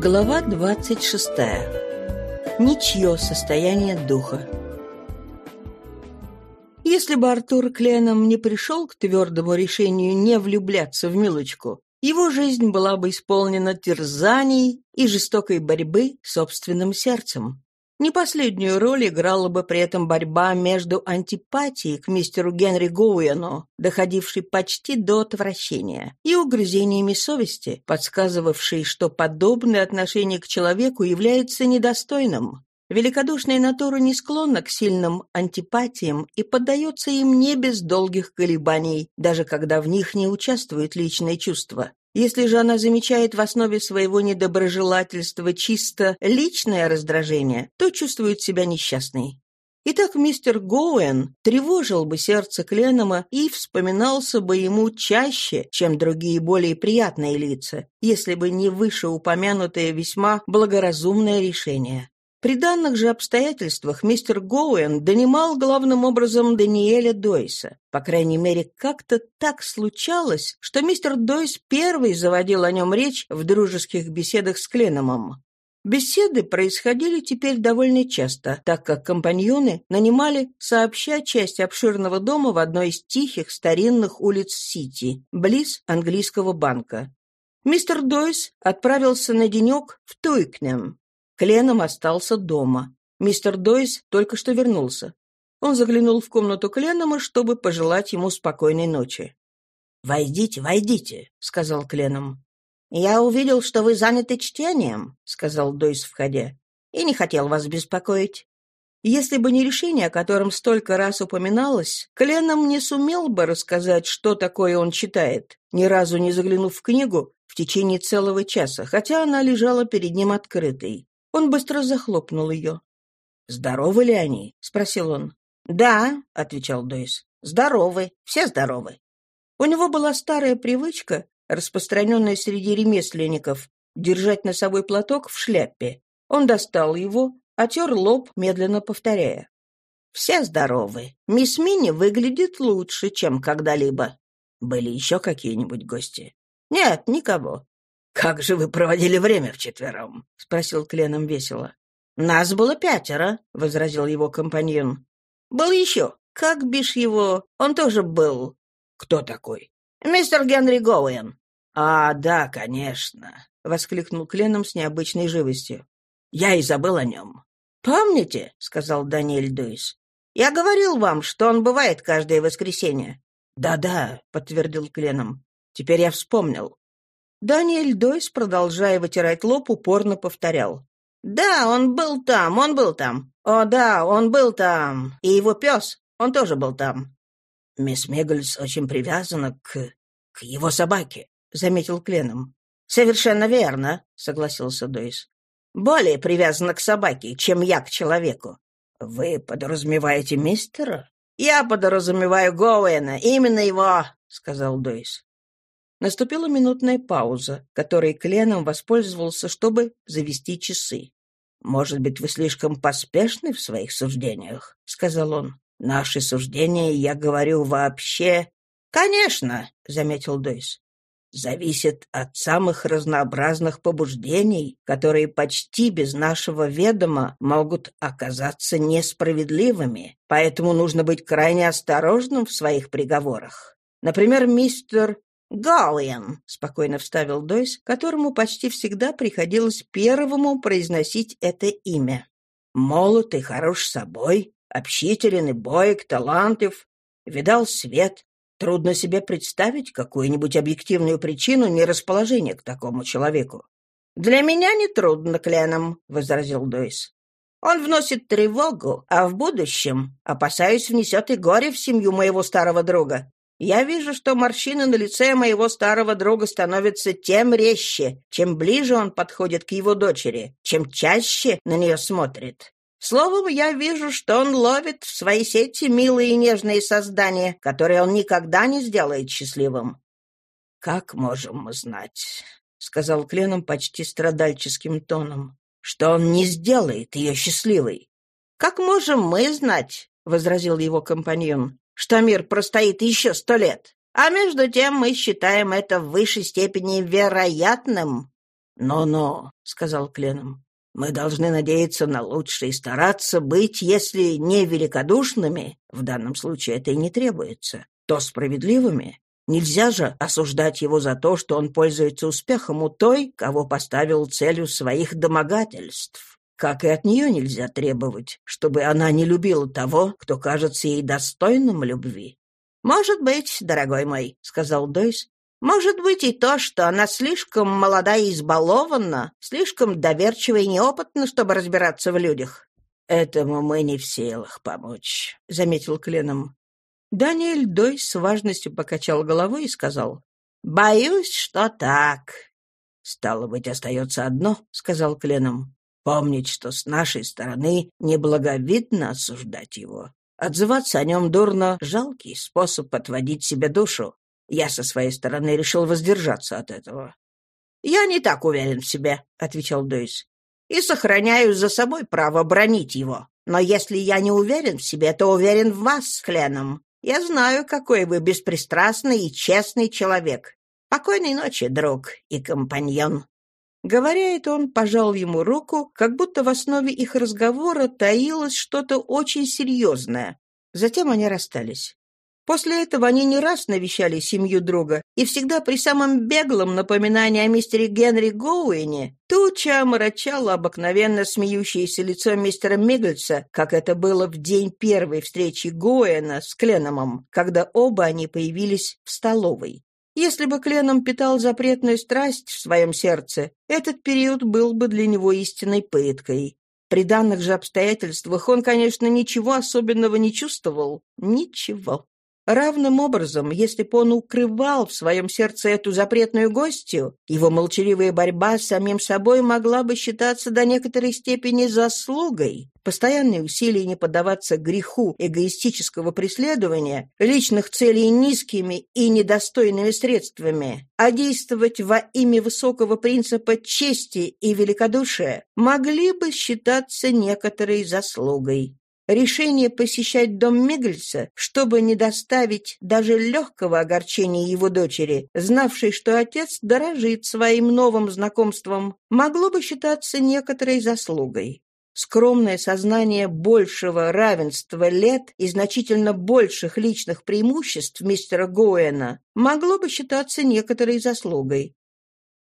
Глава 26. Ничье состояние духа. Если бы Артур Кленом не пришел к твердому решению не влюбляться в Милочку, его жизнь была бы исполнена терзаний и жестокой борьбы с собственным сердцем. Не последнюю роль играла бы при этом борьба между антипатией к мистеру Генри Гоуэну, доходившей почти до отвращения, и угрызениями совести, подсказывавшей, что подобное отношение к человеку является недостойным. Великодушная натура не склонна к сильным антипатиям и поддается им не без долгих колебаний, даже когда в них не участвуют личные чувства. Если же она замечает в основе своего недоброжелательства чисто личное раздражение, то чувствует себя несчастной. Итак, мистер Гоуэн тревожил бы сердце Кленома и вспоминался бы ему чаще, чем другие более приятные лица, если бы не вышеупомянутое весьма благоразумное решение. При данных же обстоятельствах мистер Гоуэн донимал главным образом Даниэля Дойса. По крайней мере, как-то так случалось, что мистер Дойс первый заводил о нем речь в дружеских беседах с Кленомом. Беседы происходили теперь довольно часто, так как компаньоны нанимали сообща часть обширного дома в одной из тихих старинных улиц Сити, близ английского банка. Мистер Дойс отправился на денек в Туикнем, Кленом остался дома. Мистер Дойс только что вернулся. Он заглянул в комнату Кленома, чтобы пожелать ему спокойной ночи. «Войдите, войдите», — сказал Кленом. «Я увидел, что вы заняты чтением», — сказал Дойс, входя, — «и не хотел вас беспокоить». Если бы не решение, о котором столько раз упоминалось, Кленом не сумел бы рассказать, что такое он читает, ни разу не заглянув в книгу в течение целого часа, хотя она лежала перед ним открытой. Он быстро захлопнул ее. «Здоровы ли они?» — спросил он. «Да», — отвечал Дойс. «Здоровы, все здоровы». У него была старая привычка, распространенная среди ремесленников, держать носовой платок в шляпе. Он достал его, отер лоб, медленно повторяя. «Все здоровы. Мисс Минни выглядит лучше, чем когда-либо». «Были еще какие-нибудь гости?» «Нет, никого. «Как же вы проводили время вчетвером?» — спросил Кленом весело. «Нас было пятеро», — возразил его компаньон. «Был еще. Как бишь его? Он тоже был». «Кто такой?» «Мистер Генри Гоуэн». «А, да, конечно», — воскликнул Кленом с необычной живостью. «Я и забыл о нем». «Помните?» — сказал Даниэль Дуис. «Я говорил вам, что он бывает каждое воскресенье». «Да-да», — подтвердил Кленом. «Теперь я вспомнил. Даниэль Дойс, продолжая вытирать лоб, упорно повторял. «Да, он был там, он был там. О, да, он был там. И его пес, он тоже был там». «Мисс Мегальс очень привязана к... к его собаке», — заметил Кленом. «Совершенно верно», — согласился Дойс. «Более привязана к собаке, чем я к человеку». «Вы подразумеваете мистера?» «Я подразумеваю Гоуэна, именно его», — сказал Дойс. Наступила минутная пауза, которой Кленом воспользовался, чтобы завести часы. «Может быть, вы слишком поспешны в своих суждениях?» — сказал он. «Наши суждения, я говорю, вообще...» «Конечно», — заметил Дойс. «Зависит от самых разнообразных побуждений, которые почти без нашего ведома могут оказаться несправедливыми, поэтому нужно быть крайне осторожным в своих приговорах. Например, мистер «Галлиен», — спокойно вставил Дойс, которому почти всегда приходилось первому произносить это имя. «Молод и хорош собой, общителен и боек, талантлив, видал свет. Трудно себе представить какую-нибудь объективную причину нерасположения к такому человеку». «Для меня нетрудно, Кленом», — возразил Дойс. «Он вносит тревогу, а в будущем, опасаюсь, внесет и горе в семью моего старого друга. Я вижу, что морщины на лице моего старого друга становятся тем резче, чем ближе он подходит к его дочери, чем чаще на нее смотрит. Словом, я вижу, что он ловит в свои сети милые и нежные создания, которые он никогда не сделает счастливым. «Как можем мы знать?» — сказал Кленом почти страдальческим тоном, — «что он не сделает ее счастливой». «Как можем мы знать?» — возразил его компаньон что мир простоит еще сто лет. А между тем мы считаем это в высшей степени вероятным. «Но-но», — сказал Кленом, — «мы должны надеяться на лучшее и стараться быть, если не великодушными, в данном случае это и не требуется, то справедливыми. Нельзя же осуждать его за то, что он пользуется успехом у той, кого поставил целью своих домогательств. Как и от нее нельзя требовать, чтобы она не любила того, кто кажется ей достойным любви. «Может быть, дорогой мой», — сказал Дойс, «может быть и то, что она слишком молода и избалована, слишком доверчива и неопытна, чтобы разбираться в людях». «Этому мы не в силах помочь», — заметил Кленом. Даниэль Дой с важностью покачал головой и сказал, «Боюсь, что так». «Стало быть, остается одно», — сказал Кленом, «помнить, что с нашей стороны неблаговидно осуждать его. Отзываться о нем дурно — жалкий способ отводить себе душу. Я со своей стороны решил воздержаться от этого». «Я не так уверен в себе», — отвечал Дойс, «и сохраняю за собой право бронить его. Но если я не уверен в себе, то уверен в вас с Кленом. Я знаю, какой вы беспристрастный и честный человек. Покойной ночи, друг и компаньон». Говоря это, он пожал ему руку, как будто в основе их разговора таилось что-то очень серьезное. Затем они расстались. После этого они не раз навещали семью друга, и всегда при самом беглом напоминании о мистере Генри Гоуэне туча омрачала обыкновенно смеющееся лицо мистера Миггельса, как это было в день первой встречи Гоуэна с Кленомом, когда оба они появились в столовой. Если бы Кленом питал запретную страсть в своем сердце, этот период был бы для него истинной пыткой. При данных же обстоятельствах он, конечно, ничего особенного не чувствовал. Ничего. Равным образом, если бы он укрывал в своем сердце эту запретную гостью, его молчаливая борьба с самим собой могла бы считаться до некоторой степени заслугой. Постоянные усилия не поддаваться греху эгоистического преследования, личных целей низкими и недостойными средствами, а действовать во имя высокого принципа чести и великодушия, могли бы считаться некоторой заслугой. Решение посещать дом Мигельса, чтобы не доставить даже легкого огорчения его дочери, знавшей, что отец дорожит своим новым знакомством, могло бы считаться некоторой заслугой. Скромное сознание большего равенства лет и значительно больших личных преимуществ мистера Гоэна могло бы считаться некоторой заслугой.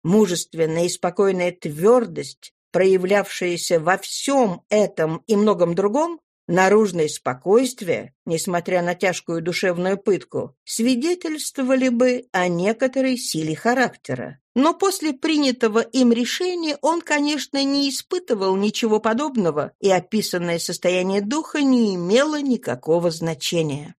Мужественная и спокойная твердость, проявлявшаяся во всем этом и многом другом, Наружное спокойствие, несмотря на тяжкую душевную пытку, свидетельствовали бы о некоторой силе характера. Но после принятого им решения он, конечно, не испытывал ничего подобного, и описанное состояние духа не имело никакого значения.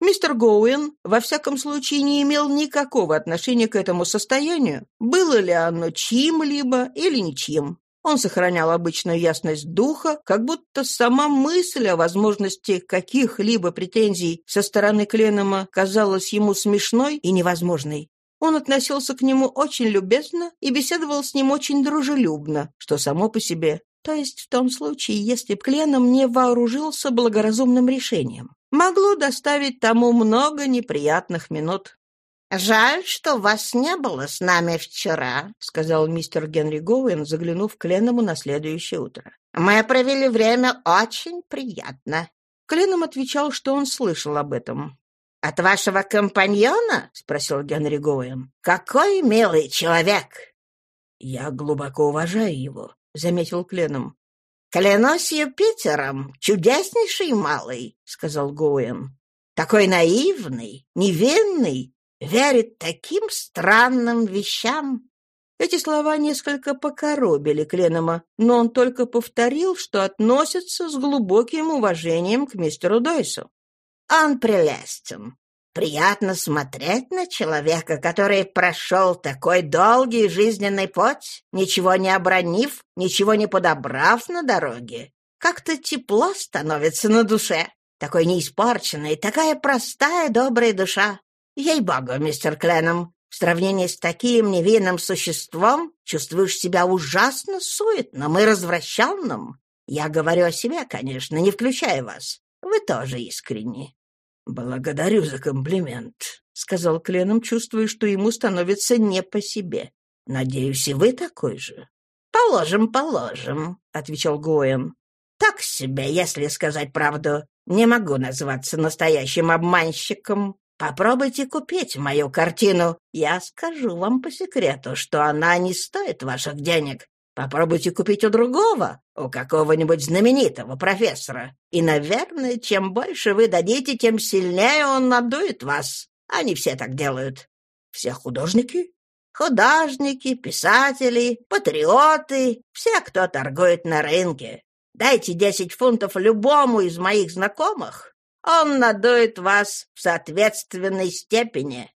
Мистер Гоуэн, во всяком случае, не имел никакого отношения к этому состоянию, было ли оно чьим-либо или ничьим. Он сохранял обычную ясность духа, как будто сама мысль о возможности каких-либо претензий со стороны Кленома казалась ему смешной и невозможной. Он относился к нему очень любезно и беседовал с ним очень дружелюбно, что само по себе, то есть в том случае, если б Кленом не вооружился благоразумным решением, могло доставить тому много неприятных минут. «Жаль, что вас не было с нами вчера», — сказал мистер Генри Гоуэн, заглянув к Ленному на следующее утро. «Мы провели время очень приятно». Кленом отвечал, что он слышал об этом. «От вашего компаньона?» — спросил Генри Гоуэн. «Какой милый человек!» «Я глубоко уважаю его», — заметил Кленом. «Клянусь Юпитером, чудеснейший малый», — сказал Гоуэн. «Такой наивный, невинный, верит таким странным вещам. Эти слова несколько покоробили Кленома, но он только повторил, что относится с глубоким уважением к мистеру Дойсу. «Он прелестен. Приятно смотреть на человека, который прошел такой долгий жизненный путь, ничего не обронив, ничего не подобрав на дороге. Как-то тепло становится на душе. Такой неиспорченный, такая простая добрая душа. Ей-богу, мистер Кленом, в сравнении с таким невинным существом чувствуешь себя ужасно суетным и развращенным. Я говорю о себе, конечно, не включая вас. Вы тоже искренни. — Благодарю за комплимент, — сказал Кленом, чувствуя, что ему становится не по себе. Надеюсь, и вы такой же. «Положим, положим», — отвечал Гоэн. «Так себе, если сказать правду. Не могу назваться настоящим обманщиком. Попробуйте купить мою картину. Я скажу вам по секрету, что она не стоит ваших денег. Попробуйте купить у другого, у какого-нибудь знаменитого профессора. И, наверное, чем больше вы дадите, тем сильнее он надует вас. Они все так делают. Все художники? Художники, писатели, патриоты, все, кто торгует на рынке. Дайте десять фунтов любому из моих знакомых, он надует вас в соответственной степени.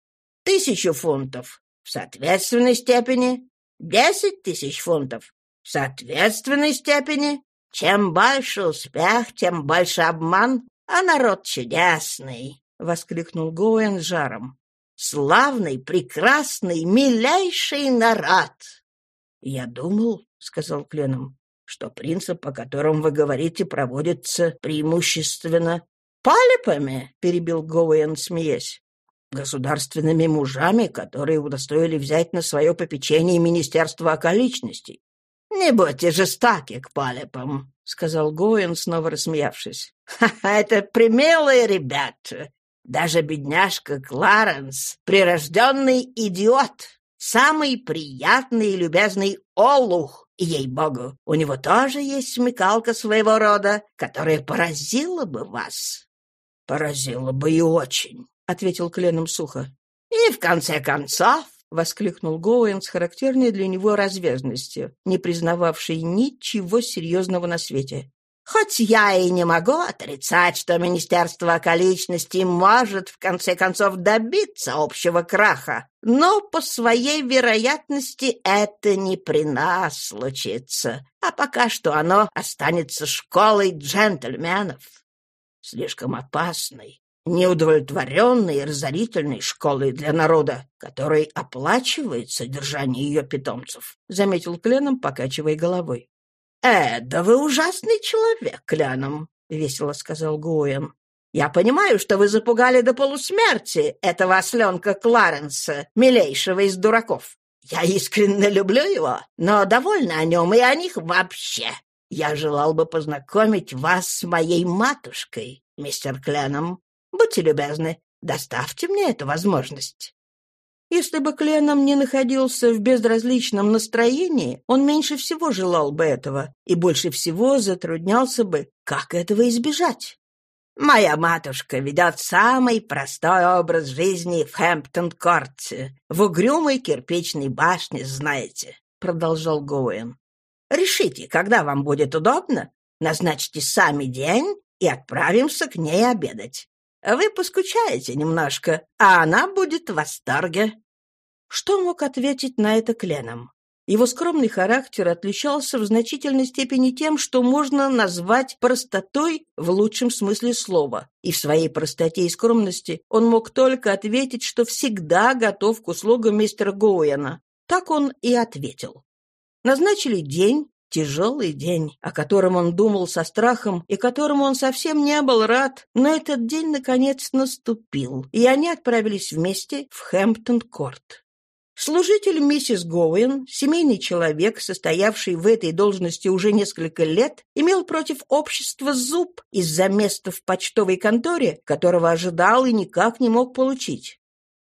Тысячу фунтов в соответственной степени, десять тысяч фунтов в соответственной степени. Чем больше успех, тем больше обман, а народ чудесный, — воскликнул Гоуэн жаром славный, прекрасный, милейший народ. — Я думал, — сказал Кленом, — что принцип, по которому вы говорите, проводится преимущественно... — Палипами, — перебил Гоуэн, смеясь. — Государственными мужами, которые удостоили взять на свое попечение Министерство околичностей. — Не будьте жестоки к палипам, — сказал Гоуэн, снова рассмеявшись. — Ха-ха, это примелые ребята. Даже бедняжка Кларенс, прирожденный идиот, самый приятный и любезный олух, ей-богу, у него тоже есть смекалка своего рода, которая поразила бы вас. — Поразила бы и очень, — ответил Кленом сухо. — И в конце концов, — воскликнул Гоуэн с характерной для него развязностью, не признававший ничего серьезного на свете. Хоть я и не могу отрицать, что Министерство околичностей может, в конце концов, добиться общего краха, но по своей вероятности это не при нас случится, а пока что оно останется школой джентльменов. Слишком опасной, неудовлетворенной и разорительной школой для народа, который оплачивает содержание ее питомцев, — заметил Кленом, покачивая головой. «Э, да вы ужасный человек, Кляном», — весело сказал Гуэн. «Я понимаю, что вы запугали до полусмерти этого осленка Кларенса, милейшего из дураков. Я искренне люблю его, но довольна о нем и о них вообще. Я желал бы познакомить вас с моей матушкой, мистер Кленом. Будьте любезны, доставьте мне эту возможность». Если бы Кленом не находился в безразличном настроении, он меньше всего желал бы этого и больше всего затруднялся бы, как этого избежать. «Моя матушка ведет самый простой образ жизни в Хэмптон-корте, в угрюмой кирпичной башне, знаете», — продолжал Гоуэн. «Решите, когда вам будет удобно, назначьте сами день и отправимся к ней обедать. Вы поскучаете немножко, а она будет в восторге. Что мог ответить на это Кленом? Его скромный характер отличался в значительной степени тем, что можно назвать простотой в лучшем смысле слова. И в своей простоте и скромности он мог только ответить, что всегда готов к услугам мистера Гоуэна. Так он и ответил. Назначили день, тяжелый день, о котором он думал со страхом и которому он совсем не был рад, но этот день, наконец, наступил, и они отправились вместе в Хэмптон-Корт. Служитель миссис Гоуэн, семейный человек, состоявший в этой должности уже несколько лет, имел против общества зуб из-за места в почтовой конторе, которого ожидал и никак не мог получить.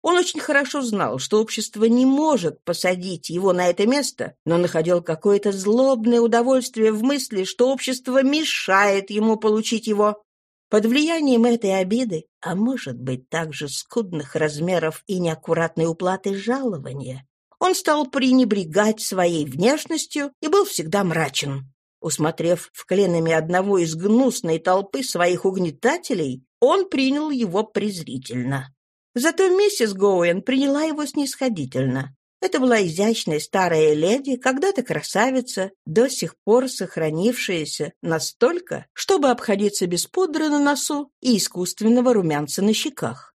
Он очень хорошо знал, что общество не может посадить его на это место, но находил какое-то злобное удовольствие в мысли, что общество мешает ему получить его. Под влиянием этой обиды, а может быть также скудных размеров и неаккуратной уплаты жалования, он стал пренебрегать своей внешностью и был всегда мрачен. Усмотрев в кленами одного из гнусной толпы своих угнетателей, он принял его презрительно. Зато миссис Гоуэн приняла его снисходительно. Это была изящная старая леди, когда-то красавица, до сих пор сохранившаяся настолько, чтобы обходиться без пудры на носу и искусственного румянца на щеках.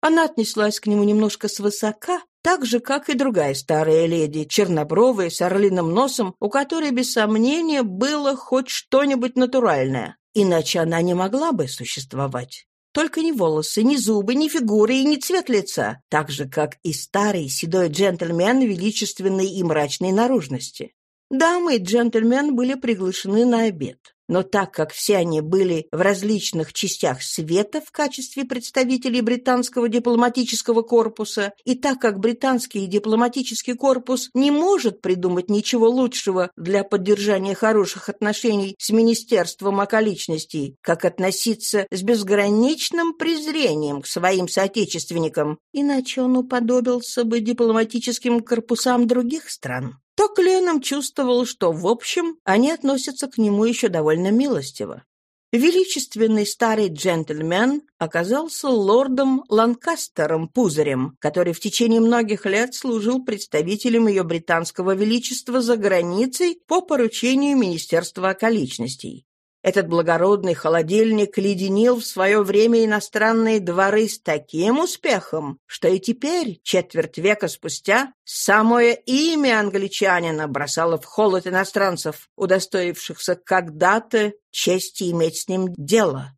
Она отнеслась к нему немножко свысока, так же, как и другая старая леди, чернобровая, с орлиным носом, у которой, без сомнения, было хоть что-нибудь натуральное. Иначе она не могла бы существовать. Только ни волосы, ни зубы, ни фигуры и ни цвет лица, так же, как и старый седой джентльмен величественной и мрачной наружности. Дамы и джентльмен были приглашены на обед. Но так как все они были в различных частях света в качестве представителей британского дипломатического корпуса, и так как британский дипломатический корпус не может придумать ничего лучшего для поддержания хороших отношений с Министерством околичностей, как относиться с безграничным презрением к своим соотечественникам, иначе он уподобился бы дипломатическим корпусам других стран то Кленом чувствовал, что, в общем, они относятся к нему еще довольно милостиво. Величественный старый джентльмен оказался лордом Ланкастером Пузырем, который в течение многих лет служил представителем ее британского величества за границей по поручению Министерства околичностей. Этот благородный холодильник леденил в свое время иностранные дворы с таким успехом, что и теперь, четверть века спустя, самое имя англичанина бросало в холод иностранцев, удостоившихся когда-то чести иметь с ним дело.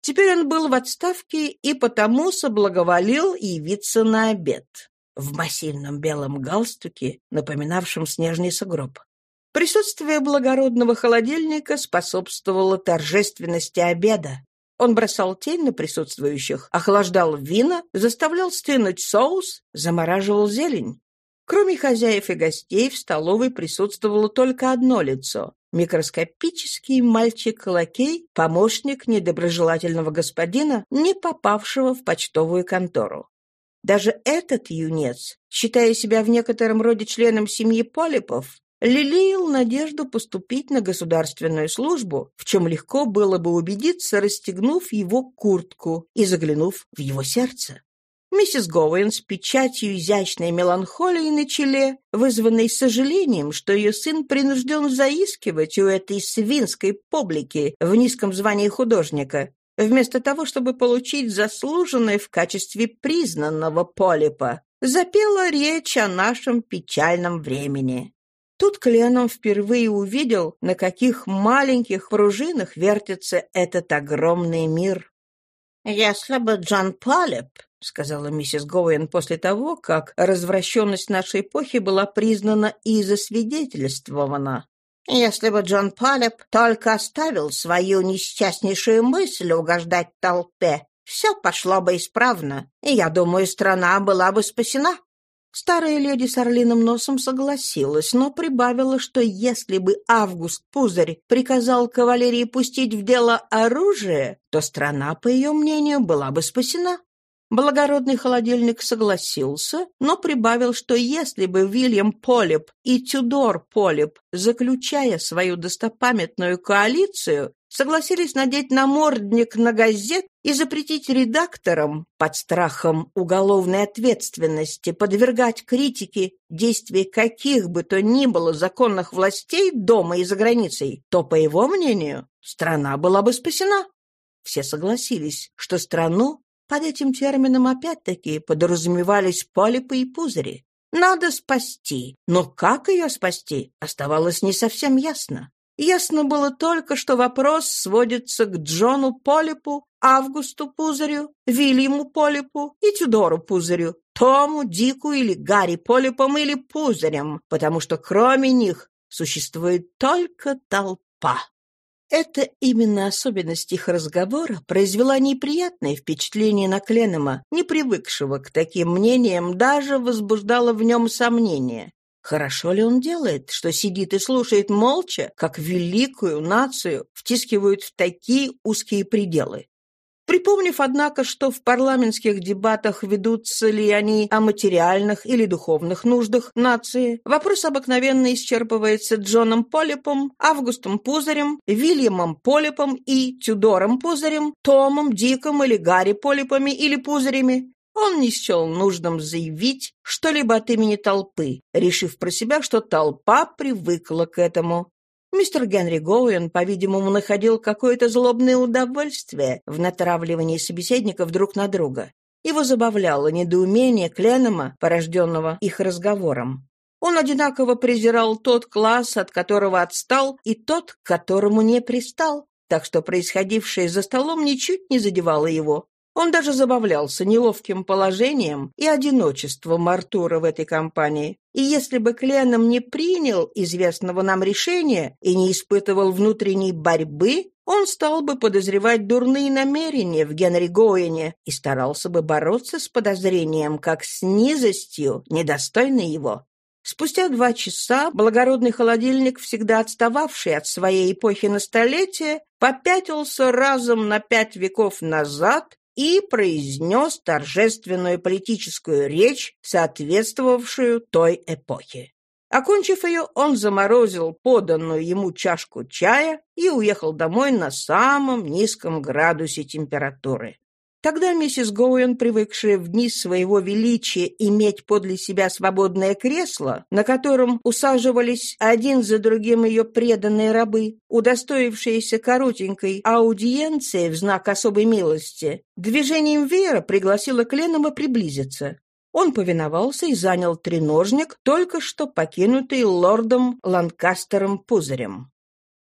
Теперь он был в отставке и потому соблаговолил явиться на обед в массивном белом галстуке, напоминавшем снежный сугроб. Присутствие благородного холодильника способствовало торжественности обеда. Он бросал тень на присутствующих, охлаждал вина, заставлял стынуть соус, замораживал зелень. Кроме хозяев и гостей, в столовой присутствовало только одно лицо — микроскопический мальчик-лакей, помощник недоброжелательного господина, не попавшего в почтовую контору. Даже этот юнец, считая себя в некотором роде членом семьи Полипов, лелеял надежду поступить на государственную службу, в чем легко было бы убедиться, расстегнув его куртку и заглянув в его сердце. Миссис Гоуэн с печатью изящной меланхолии на челе, вызванной сожалением, что ее сын принужден заискивать у этой свинской публики в низком звании художника, вместо того, чтобы получить заслуженное в качестве признанного полипа, запела речь о нашем печальном времени. Тут Кленом впервые увидел, на каких маленьких пружинах вертится этот огромный мир. «Если бы Джон Полип, — сказала миссис Гоуэн после того, как развращенность нашей эпохи была признана и засвидетельствована, если бы Джон Полип только оставил свою несчастнейшую мысль угождать толпе, все пошло бы исправно, и, я думаю, страна была бы спасена. Старая леди с орлиным носом согласилась, но прибавила, что если бы Август Пузырь приказал кавалерии пустить в дело оружие, то страна, по ее мнению, была бы спасена. Благородный холодильник согласился, но прибавил, что если бы Вильям Полип и Тюдор Полип, заключая свою достопамятную коалицию, согласились надеть намордник на газет и запретить редакторам под страхом уголовной ответственности подвергать критике действия каких бы то ни было законных властей дома и за границей, то, по его мнению, страна была бы спасена. Все согласились, что страну под этим термином опять-таки подразумевались полипы и пузыри. Надо спасти, но как ее спасти, оставалось не совсем ясно. Ясно было только, что вопрос сводится к Джону Полипу, Августу Пузырю, Вильяму Полипу и Тюдору Пузырю, Тому, Дику или Гарри Полипом или Пузырем, потому что кроме них существует только толпа. Эта именно особенность их разговора произвела неприятное впечатление на Кленема, не привыкшего к таким мнениям, даже возбуждала в нем сомнения. Хорошо ли он делает, что сидит и слушает молча, как великую нацию втискивают в такие узкие пределы? Припомнив, однако, что в парламентских дебатах ведутся ли они о материальных или духовных нуждах нации, вопрос обыкновенно исчерпывается Джоном Полипом, Августом Пузарем, Вильямом Полипом и Тюдором Пузарем, Томом, Диком или Гарри Полипами или Пузарями, он не счел нужным заявить что-либо от имени толпы, решив про себя, что толпа привыкла к этому. Мистер Генри Гоуэн, по-видимому, находил какое-то злобное удовольствие в натравливании собеседников друг на друга. Его забавляло недоумение Кленома, порожденного их разговором. Он одинаково презирал тот класс, от которого отстал, и тот, к которому не пристал, так что происходившее за столом ничуть не задевало его. Он даже забавлялся неловким положением и одиночеством Артура в этой компании. И если бы Кленом не принял известного нам решения и не испытывал внутренней борьбы, он стал бы подозревать дурные намерения в Генри Гоине и старался бы бороться с подозрением как с низостью, недостойной его. Спустя два часа благородный холодильник, всегда отстававший от своей эпохи на столетие, попятился разом на пять веков назад и произнес торжественную политическую речь, соответствовавшую той эпохе. Окончив ее, он заморозил поданную ему чашку чая и уехал домой на самом низком градусе температуры. Тогда миссис Гоуэн, привыкшая в дни своего величия иметь подле себя свободное кресло, на котором усаживались один за другим ее преданные рабы, удостоившиеся коротенькой аудиенции в знак особой милости, движением веера пригласила Кленома приблизиться. Он повиновался и занял треножник, только что покинутый лордом Ланкастером Пузырем.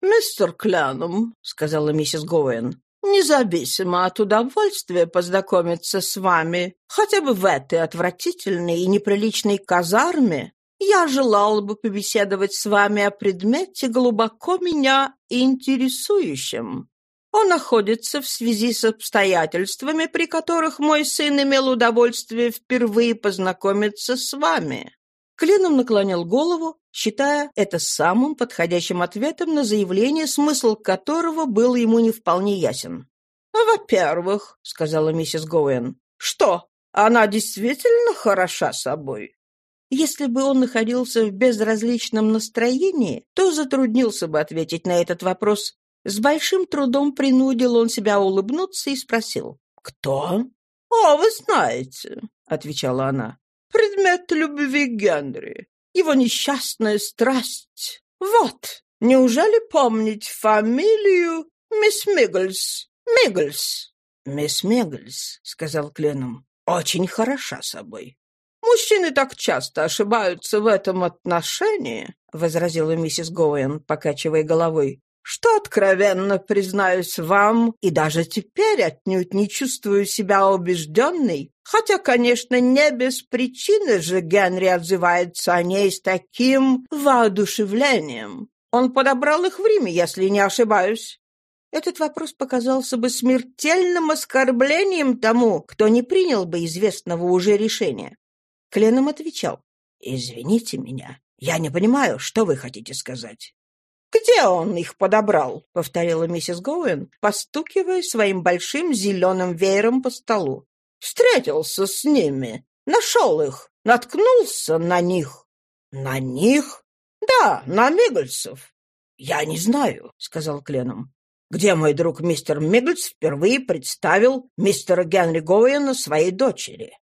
«Мистер Кленом», — сказала миссис Гоуэн, независимо от удовольствия познакомиться с вами, хотя бы в этой отвратительной и неприличной казарме, я желал бы побеседовать с вами о предмете, глубоко меня интересующем. Он находится в связи с обстоятельствами, при которых мой сын имел удовольствие впервые познакомиться с вами. Клином наклонил голову, считая это самым подходящим ответом на заявление, смысл которого был ему не вполне ясен. «Во-первых», — сказала миссис Гоуэн, — «что, она действительно хороша собой?» Если бы он находился в безразличном настроении, то затруднился бы ответить на этот вопрос. С большим трудом принудил он себя улыбнуться и спросил «Кто?» «О, вы знаете», — отвечала она предмет любви Генри, его несчастная страсть. Вот, неужели помнить фамилию мисс Мигглс? Мигглс. Мисс Мигглс, сказал Кленом, очень хороша собой. Мужчины так часто ошибаются в этом отношении, возразила миссис Гоуэн, покачивая головой, что, откровенно признаюсь вам, и даже теперь отнюдь не чувствую себя убежденной, хотя, конечно, не без причины же Генри отзывается о ней с таким воодушевлением. Он подобрал их в Риме, если не ошибаюсь. Этот вопрос показался бы смертельным оскорблением тому, кто не принял бы известного уже решения. Кленом отвечал, «Извините меня, я не понимаю, что вы хотите сказать». «Где он их подобрал?» — повторила миссис Гоуэн, постукивая своим большим зеленым веером по столу. «Встретился с ними, нашел их, наткнулся на них». «На них?» «Да, на Миггельсов». «Я не знаю», — сказал Кленом. «Где мой друг мистер Миггельс впервые представил мистера Генри Гоуэна своей дочери?»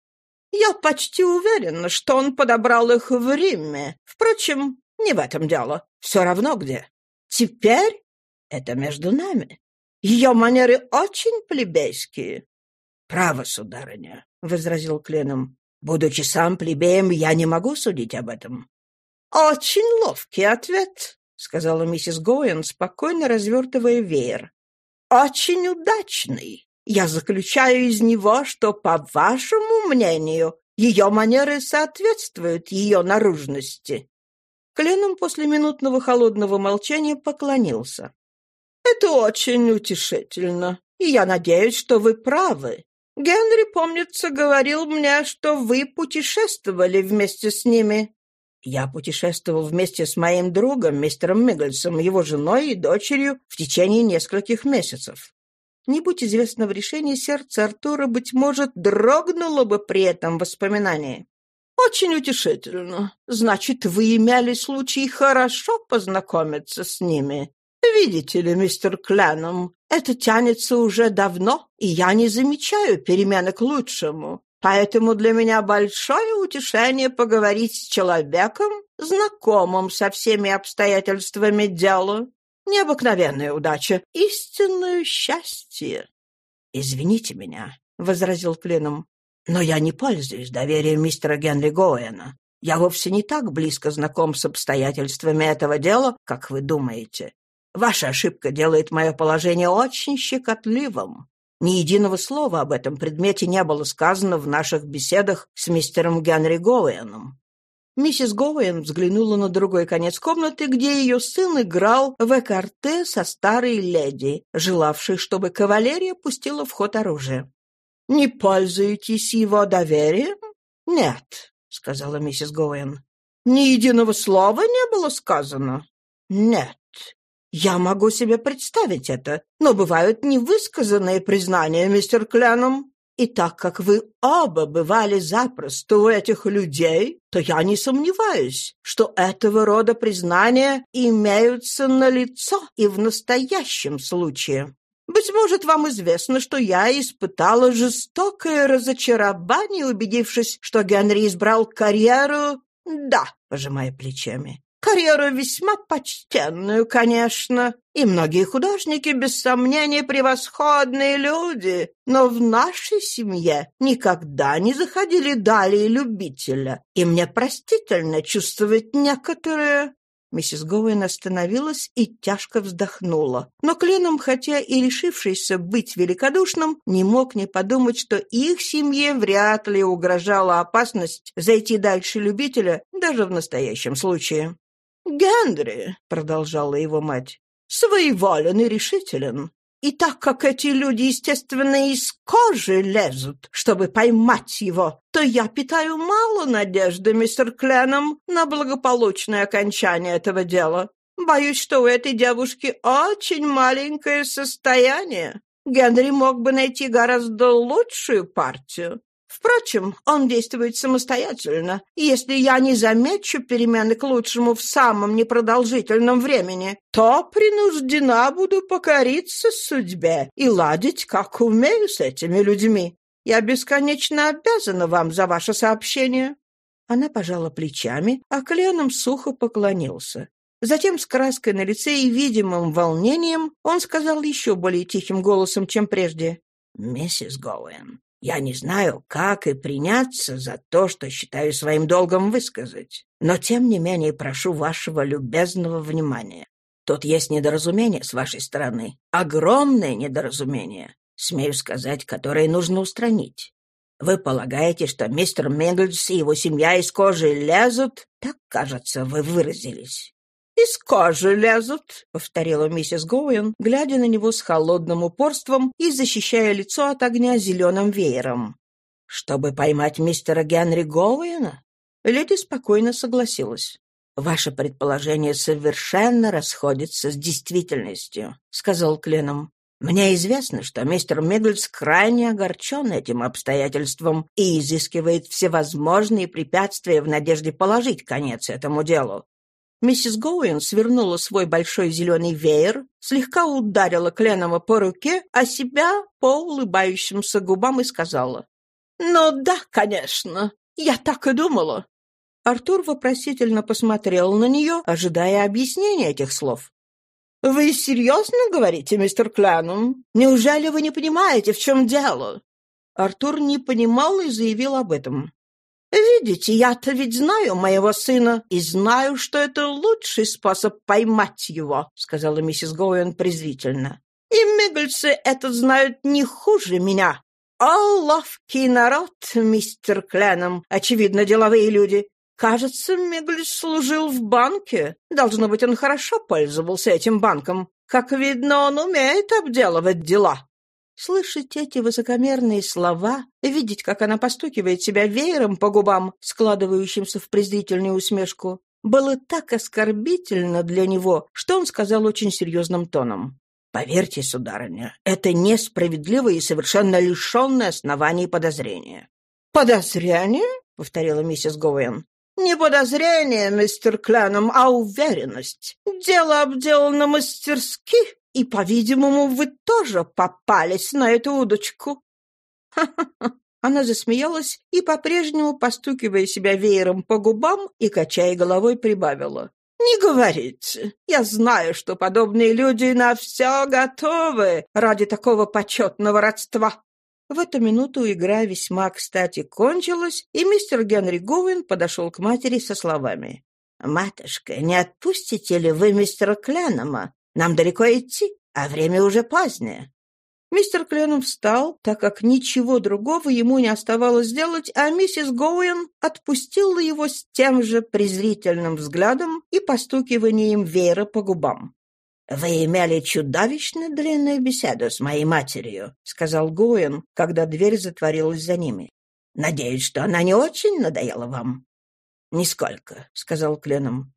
«Я почти уверена, что он подобрал их в Риме. Впрочем, не в этом дело. Все равно где. Теперь это между нами. Ее манеры очень плебейские. — Право, сударыня, — возразил Кленом. — Будучи сам плебеем, я не могу судить об этом. — Очень ловкий ответ, — сказала миссис Гоуэн, спокойно развертывая веер. — Очень удачный. Я заключаю из него, что, по вашему мнению, ее манеры соответствуют ее наружности. Кленом после минутного холодного молчания поклонился. «Это очень утешительно, и я надеюсь, что вы правы. Генри, помнится, говорил мне, что вы путешествовали вместе с ними». «Я путешествовал вместе с моим другом, мистером Миггельсом, его женой и дочерью в течение нескольких месяцев. Не будь известного решения, сердце Артура, быть может, дрогнуло бы при этом воспоминании. «Очень утешительно. Значит, вы имели случай хорошо познакомиться с ними. Видите ли, мистер Кленом, это тянется уже давно, и я не замечаю перемены к лучшему. Поэтому для меня большое утешение поговорить с человеком, знакомым со всеми обстоятельствами дела. Необыкновенная удача, истинное счастье. — Извините меня, — возразил Кленом. Но я не пользуюсь доверием мистера Генри Гоуэна. Я вовсе не так близко знаком с обстоятельствами этого дела, как вы думаете. Ваша ошибка делает мое положение очень щекотливым. Ни единого слова об этом предмете не было сказано в наших беседах с мистером Генри Гоуэном. Миссис Гоуэн взглянула на другой конец комнаты, где ее сын играл в экарте со старой леди, желавшей, чтобы кавалерия пустила в ход оружие. «Не пользуетесь его доверием?» «Нет», — сказала миссис Гоуэн. «Ни единого слова не было сказано?» «Нет». «Я могу себе представить это, но бывают невысказанные признания, мистер Кленом. И так как вы оба бывали запросто у этих людей, то я не сомневаюсь, что этого рода признания имеются на лицо и в настоящем случае. Быть может, вам известно, что я испытала жестокое разочарование, убедившись, что Генри избрал карьеру... Да, пожимая плечами. Карьеру весьма почтенную, конечно, и многие художники, без сомнения, превосходные люди, но в нашей семье никогда не заходили далее любителя, и мне простительно чувствовать некоторые Миссис Гоуэн остановилась и тяжко вздохнула. Но Кленом, хотя и решившийся быть великодушным, не мог не подумать, что их семье вряд ли угрожала опасность зайти дальше любителя, даже в настоящем случае. «Генри», — продолжала его мать, — «своеволен и решителен. И так как эти люди, естественно, из кожи лезут, чтобы поймать его, то я питаю мало надежды, мистер Кленом, на благополучное окончание этого дела. Боюсь, что у этой девушки очень маленькое состояние. Генри мог бы найти гораздо лучшую партию. Впрочем, он действует самостоятельно, если я не замечу перемены к лучшему в самом непродолжительном времени, то принуждена буду покориться судьбе и ладить, как умею с этими людьми. Я бесконечно обязана вам за ваше сообщение». Она пожала плечами, а Кленом сухо поклонился. Затем с краской на лице и видимым волнением он сказал еще более тихим голосом, чем прежде. «Миссис Гоуэн, я не знаю, как и приняться за то, что считаю своим долгом высказать, но тем не менее прошу вашего любезного внимания. Тут есть недоразумение с вашей стороны, огромное недоразумение, смею сказать, которое нужно устранить. Вы полагаете, что мистер Мигглс и его семья из кожи лезут? Так, кажется, вы выразились. «Из кожи лезут», — повторила миссис Гоуэн, глядя на него с холодным упорством и защищая лицо от огня зеленым веером. «Чтобы поймать мистера Генри Гоуэна?» Леди спокойно согласилась. «Ваше предположение совершенно расходится с действительностью», — сказал Кленом. «Мне известно, что мистер Миддлс крайне огорчен этим обстоятельством и изыскивает всевозможные препятствия в надежде положить конец этому делу. Миссис Гоуэн свернула свой большой зеленый веер, слегка ударила Кленома по руке, а себя по улыбающимся губам и сказала. «Ну да, конечно, я так и думала». Артур вопросительно посмотрел на нее, ожидая объяснения этих слов. «Вы серьезно говорите, мистер Кленом? Неужели вы не понимаете, в чем дело?» Артур не понимал и заявил об этом. «Видите, я-то ведь знаю моего сына и знаю, что это лучший способ поймать его», — сказала миссис Гоуэн презрительно. «И мебельцы это знают не хуже меня. О, ловкий народ, мистер Кленом, очевидно, деловые люди. Кажется, Меглис служил в банке. Должно быть, он хорошо пользовался этим банком. Как видно, он умеет обделывать дела. Слышать эти высокомерные слова, видеть, как она постукивает себя веером по губам, складывающимся в презрительную усмешку, было так оскорбительно для него, что он сказал очень серьезным тоном. «Поверьте, сударыня, это несправедливо и совершенно лишенное оснований подозрения». «Подозрение?» — повторила миссис Гоуэн. «Не подозрение, мистер Кляном, а уверенность. Дело обделано мастерски, и, по-видимому, вы тоже попались на эту удочку. Она засмеялась и, по-прежнему постукивая себя веером по губам и качая головой, прибавила. «Не говорите. Я знаю, что подобные люди на все готовы ради такого почетного родства». В эту минуту игра весьма кстати кончилась, и мистер Генри Гоуэн подошел к матери со словами. «Матушка, не отпустите ли вы мистера Клянома? Нам далеко идти, а время уже позднее». Мистер Кленом встал, так как ничего другого ему не оставалось сделать, а миссис Гоуэн отпустила его с тем же презрительным взглядом и постукиванием веера по губам. «Вы имели чудовищно длинную беседу с моей матерью», — сказал Гоуэн, когда дверь затворилась за ними. «Надеюсь, что она не очень надоела вам?» «Нисколько», — сказал Кленом.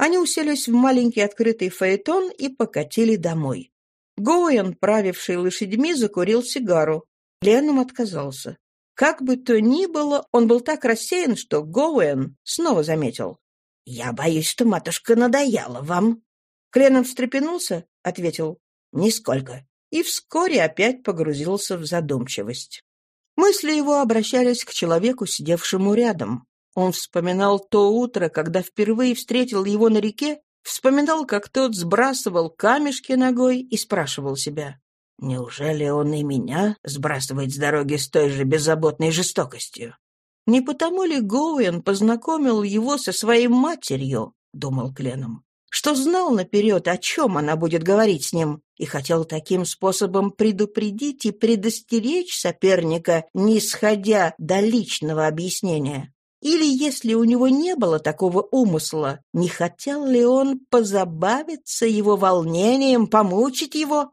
Они уселись в маленький открытый фаэтон и покатили домой. Гоуэн, правивший лошадьми, закурил сигару. Леном отказался. Как бы то ни было, он был так рассеян, что Гоуэн снова заметил. «Я боюсь, что матушка надоела вам». Кленом встрепенулся, ответил. «Нисколько». И вскоре опять погрузился в задумчивость. Мысли его обращались к человеку, сидевшему рядом. Он вспоминал то утро, когда впервые встретил его на реке Вспоминал, как тот сбрасывал камешки ногой и спрашивал себя, «Неужели он и меня сбрасывает с дороги с той же беззаботной жестокостью?» «Не потому ли Гоуэн познакомил его со своей матерью?» — думал Кленом что знал наперед, о чем она будет говорить с ним, и хотел таким способом предупредить и предостеречь соперника, не сходя до личного объяснения. Или, если у него не было такого умысла, не хотел ли он позабавиться его волнением, помучить его?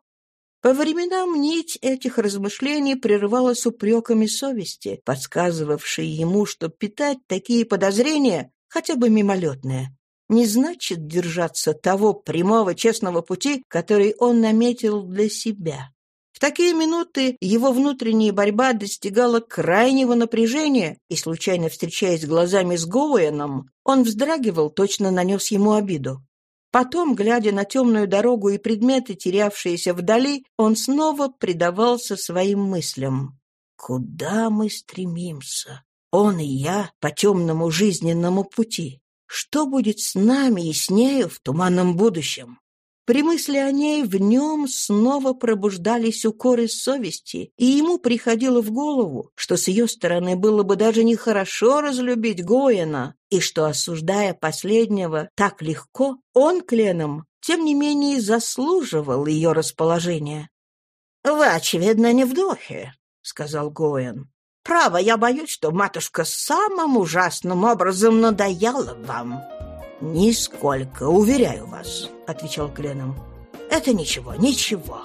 По временам нить этих размышлений прерывалась упреками совести, подсказывавшей ему, что питать такие подозрения, хотя бы мимолетные, не значит держаться того прямого честного пути, который он наметил для себя. В такие минуты его внутренняя борьба достигала крайнего напряжения, и, случайно встречаясь глазами с Гоуэном, он вздрагивал, точно нанес ему обиду. Потом, глядя на темную дорогу и предметы, терявшиеся вдали, он снова предавался своим мыслям. «Куда мы стремимся? Он и я по темному жизненному пути. Что будет с нами и с нею в туманном будущем?» При мысли о ней в нем снова пробуждались укоры совести, и ему приходило в голову, что с ее стороны было бы даже нехорошо разлюбить Гоина, и что, осуждая последнего так легко, он, Кленом, тем не менее заслуживал ее расположения. «Вы, очевидно, не в духе», — сказал Гоэн. «Право, я боюсь, что матушка самым ужасным образом надоела вам». «Нисколько, уверяю вас», — отвечал Кленом. «Это ничего, ничего»,